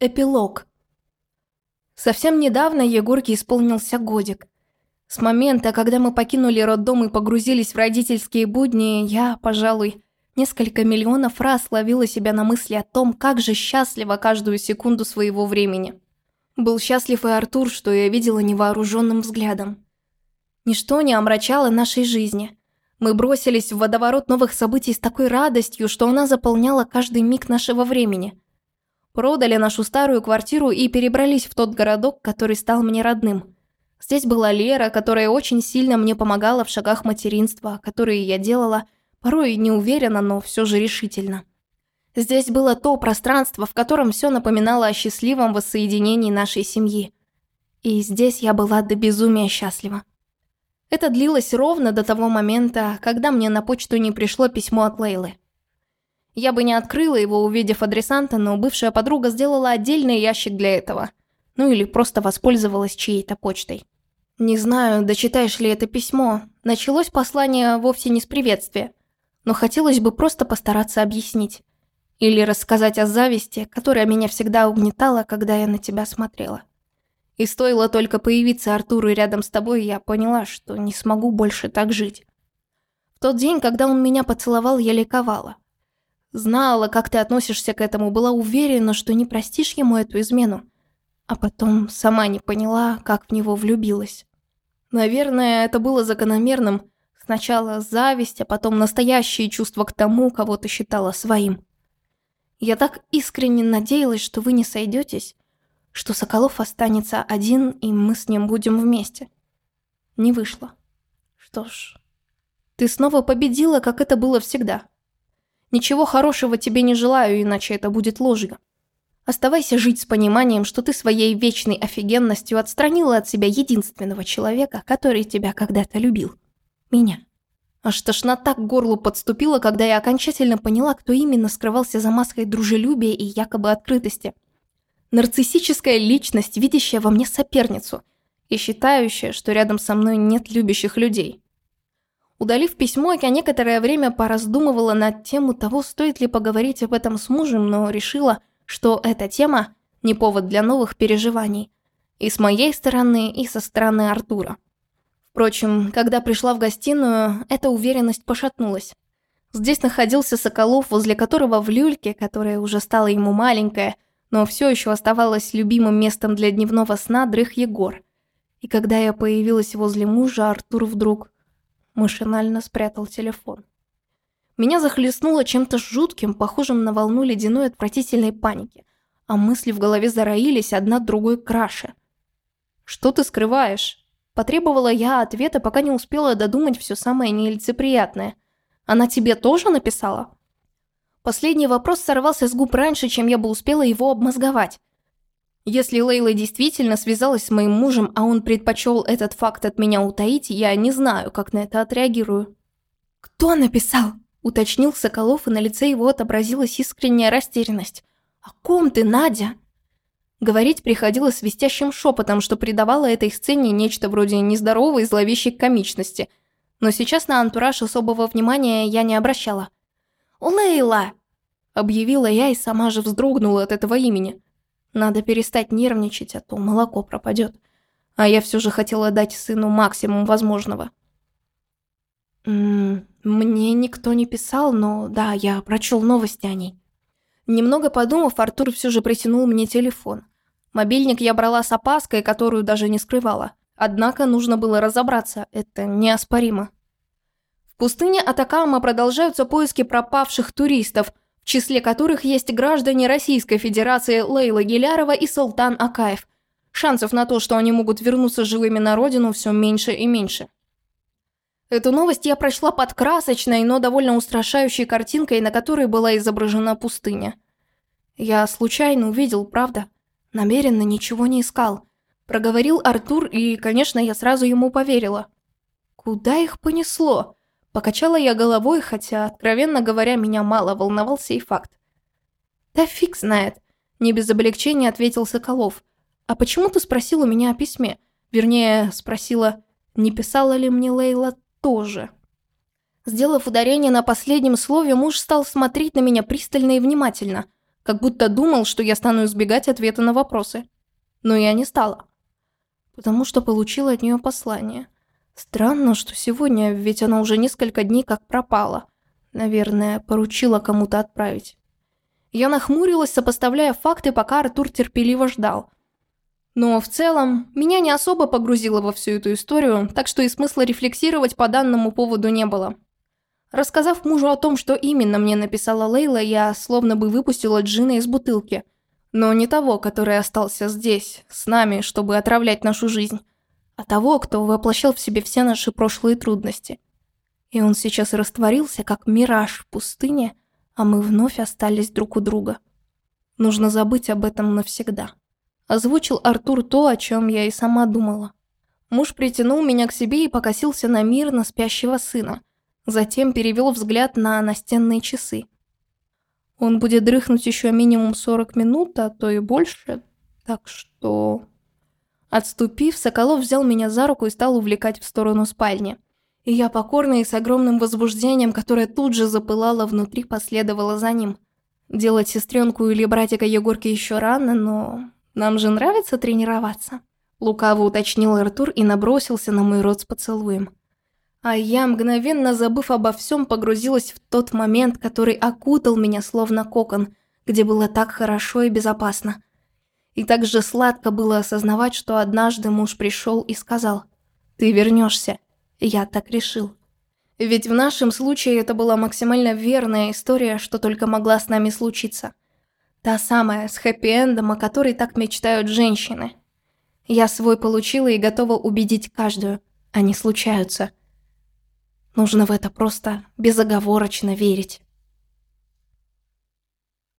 Эпилог. Совсем недавно Егорке исполнился годик. С момента, когда мы покинули роддом и погрузились в родительские будни, я, пожалуй, несколько миллионов раз ловила себя на мысли о том, как же счастлива каждую секунду своего времени. Был счастлив и Артур, что я видела невооруженным взглядом. Ничто не омрачало нашей жизни. Мы бросились в водоворот новых событий с такой радостью, что она заполняла каждый миг нашего времени – Продали нашу старую квартиру и перебрались в тот городок, который стал мне родным. Здесь была Лера, которая очень сильно мне помогала в шагах материнства, которые я делала, порой неуверенно, но все же решительно. Здесь было то пространство, в котором все напоминало о счастливом воссоединении нашей семьи. И здесь я была до безумия счастлива. Это длилось ровно до того момента, когда мне на почту не пришло письмо от Лейлы. Я бы не открыла его, увидев адресанта, но бывшая подруга сделала отдельный ящик для этого. Ну или просто воспользовалась чьей-то почтой. Не знаю, дочитаешь ли это письмо. Началось послание вовсе не с приветствия. Но хотелось бы просто постараться объяснить. Или рассказать о зависти, которая меня всегда угнетала, когда я на тебя смотрела. И стоило только появиться Артуру рядом с тобой, я поняла, что не смогу больше так жить. В тот день, когда он меня поцеловал, я ликовала. Знала, как ты относишься к этому, была уверена, что не простишь ему эту измену. А потом сама не поняла, как в него влюбилась. Наверное, это было закономерным. Сначала зависть, а потом настоящие чувства к тому, кого ты считала своим. Я так искренне надеялась, что вы не сойдетесь, что Соколов останется один, и мы с ним будем вместе. Не вышло. Что ж, ты снова победила, как это было всегда. Ничего хорошего тебе не желаю, иначе это будет ложью. Оставайся жить с пониманием, что ты своей вечной офигенностью отстранила от себя единственного человека, который тебя когда-то любил. Меня. Аж тошнота к горлу подступила, когда я окончательно поняла, кто именно скрывался за маской дружелюбия и якобы открытости. Нарциссическая личность, видящая во мне соперницу и считающая, что рядом со мной нет любящих людей. Удалив письмо, я некоторое время пораздумывала над тему того, стоит ли поговорить об этом с мужем, но решила, что эта тема не повод для новых переживаний. И с моей стороны, и со стороны Артура. Впрочем, когда пришла в гостиную, эта уверенность пошатнулась. Здесь находился Соколов, возле которого в люльке, которая уже стала ему маленькая, но все еще оставалась любимым местом для дневного сна, дрых Егор. И когда я появилась возле мужа, Артур вдруг Машинально спрятал телефон. Меня захлестнуло чем-то жутким, похожим на волну ледяной отвратительной паники, а мысли в голове зароились одна другой краше. «Что ты скрываешь?» Потребовала я ответа, пока не успела додумать все самое нелицеприятное. «Она тебе тоже написала?» Последний вопрос сорвался с губ раньше, чем я бы успела его обмозговать. Если Лейла действительно связалась с моим мужем, а он предпочел этот факт от меня утаить, я не знаю, как на это отреагирую. «Кто написал?» – уточнил Соколов, и на лице его отобразилась искренняя растерянность. «О ком ты, Надя?» Говорить приходилось свистящим шепотом, что придавало этой сцене нечто вроде нездоровой зловещей комичности. Но сейчас на антураж особого внимания я не обращала. «Лейла!» – объявила я и сама же вздрогнула от этого имени. Надо перестать нервничать, а то молоко пропадет. А я все же хотела дать сыну максимум возможного. Мне никто не писал, но да, я прочел новости о ней. Немного подумав, Артур все же протянул мне телефон. Мобильник я брала с опаской, которую даже не скрывала. Однако нужно было разобраться, это неоспоримо. В пустыне Атакама продолжаются поиски пропавших туристов – в числе которых есть граждане Российской Федерации Лейла Гелярова и Султан Акаев. Шансов на то, что они могут вернуться живыми на родину, все меньше и меньше. Эту новость я прочла под красочной, но довольно устрашающей картинкой, на которой была изображена пустыня. Я случайно увидел, правда? Намеренно ничего не искал. Проговорил Артур, и, конечно, я сразу ему поверила. Куда их понесло? Покачала я головой, хотя, откровенно говоря, меня мало волновал сей факт. «Да фиг знает», – не без облегчения ответил Соколов. «А почему ты спросила меня о письме? Вернее, спросила, не писала ли мне Лейла тоже?» Сделав ударение на последнем слове, муж стал смотреть на меня пристально и внимательно. как будто думал, что я стану избегать ответа на вопросы. Но я не стала, потому что получила от нее послание. Странно, что сегодня, ведь она уже несколько дней как пропала. Наверное, поручила кому-то отправить. Я нахмурилась, сопоставляя факты, пока Артур терпеливо ждал. Но в целом, меня не особо погрузило во всю эту историю, так что и смысла рефлексировать по данному поводу не было. Рассказав мужу о том, что именно мне написала Лейла, я словно бы выпустила джина из бутылки. Но не того, который остался здесь, с нами, чтобы отравлять нашу жизнь а того, кто воплощал в себе все наши прошлые трудности. И он сейчас растворился, как мираж в пустыне, а мы вновь остались друг у друга. Нужно забыть об этом навсегда. Озвучил Артур то, о чем я и сама думала. Муж притянул меня к себе и покосился на мирно спящего сына. Затем перевел взгляд на настенные часы. Он будет дрыхнуть еще минимум 40 минут, а то и больше, так что... Отступив, Соколов взял меня за руку и стал увлекать в сторону спальни. И я покорно и с огромным возбуждением, которое тут же запылало внутри, последовала за ним. Делать сестренку или братика Егорки еще рано, но... Нам же нравится тренироваться. Лукаво уточнил Артур и набросился на мой рот с поцелуем. А я, мгновенно забыв обо всем, погрузилась в тот момент, который окутал меня словно кокон, где было так хорошо и безопасно. И так же сладко было осознавать, что однажды муж пришел и сказал «Ты вернешься. Я так решил». Ведь в нашем случае это была максимально верная история, что только могла с нами случиться. Та самая, с хэппи-эндом, о которой так мечтают женщины. Я свой получила и готова убедить каждую. Они случаются. Нужно в это просто безоговорочно верить.